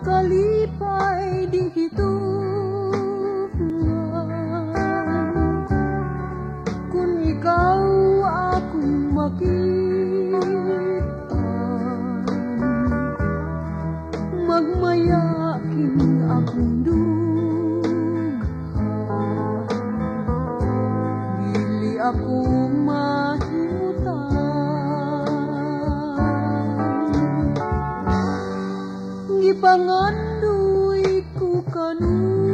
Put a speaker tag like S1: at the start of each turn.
S1: kalipai di Jangan duiku kanu